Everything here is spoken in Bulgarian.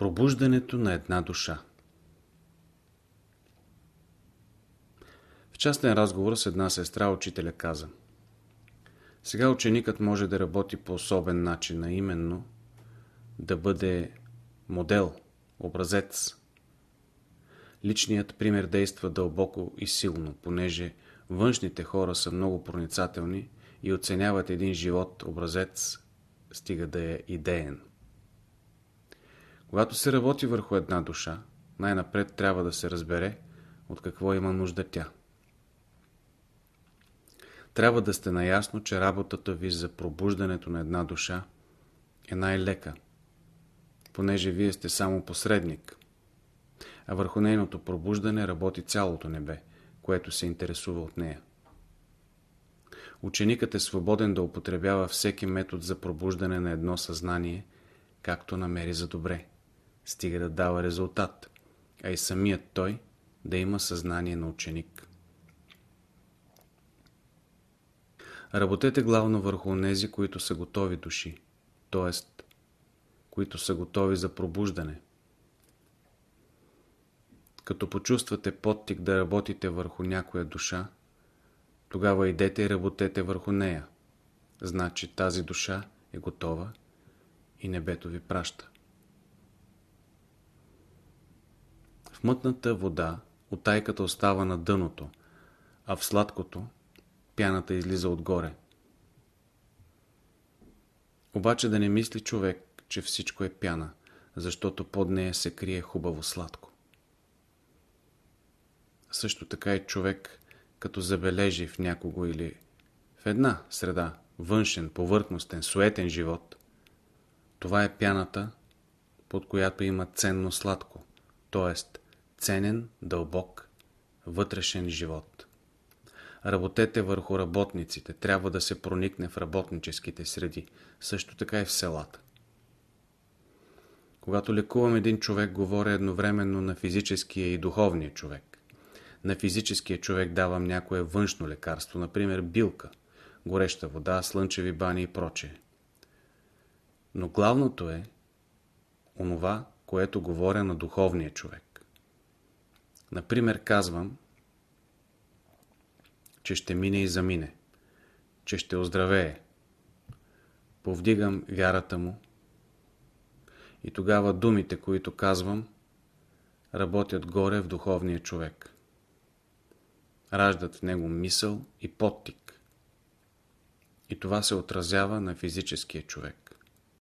Пробуждането на една душа В частен разговор с една сестра учителя каза Сега ученикът може да работи по особен начин, а именно да бъде модел, образец. Личният пример действа дълбоко и силно, понеже външните хора са много проницателни и оценяват един живот образец, стига да е идеен. Когато се работи върху една душа, най-напред трябва да се разбере от какво има нужда тя. Трябва да сте наясно, че работата ви за пробуждането на една душа е най-лека, понеже вие сте само посредник, а върху нейното пробуждане работи цялото небе, което се интересува от нея. Ученикът е свободен да употребява всеки метод за пробуждане на едно съзнание, както намери за добре стига да дава резултат, а и самият той да има съзнание на ученик. Работете главно върху онези, които са готови души, т.е. които са готови за пробуждане. Като почувствате подтик да работите върху някоя душа, тогава идете и работете върху нея. Значи тази душа е готова и небето ви праща. Мътната вода отайката остава на дъното, а в сладкото пяната излиза отгоре. Обаче да не мисли човек, че всичко е пяна, защото под нея се крие хубаво сладко. Също така и човек, като забележи в някого или в една среда, външен, повърхностен, суетен живот, това е пяната, под която има ценно сладко, т.е ценен, дълбок, вътрешен живот. Работете върху работниците. Трябва да се проникне в работническите среди. Също така и в селата. Когато лекувам един човек, говоря едновременно на физическия и духовния човек. На физическия човек давам някое външно лекарство, например билка, гореща вода, слънчеви бани и прочее. Но главното е онова, което говоря на духовния човек. Например, казвам, че ще мине и замине, че ще оздравее. Повдигам вярата му и тогава думите, които казвам, работят горе в духовния човек. Раждат в него мисъл и подтик. И това се отразява на физическия човек.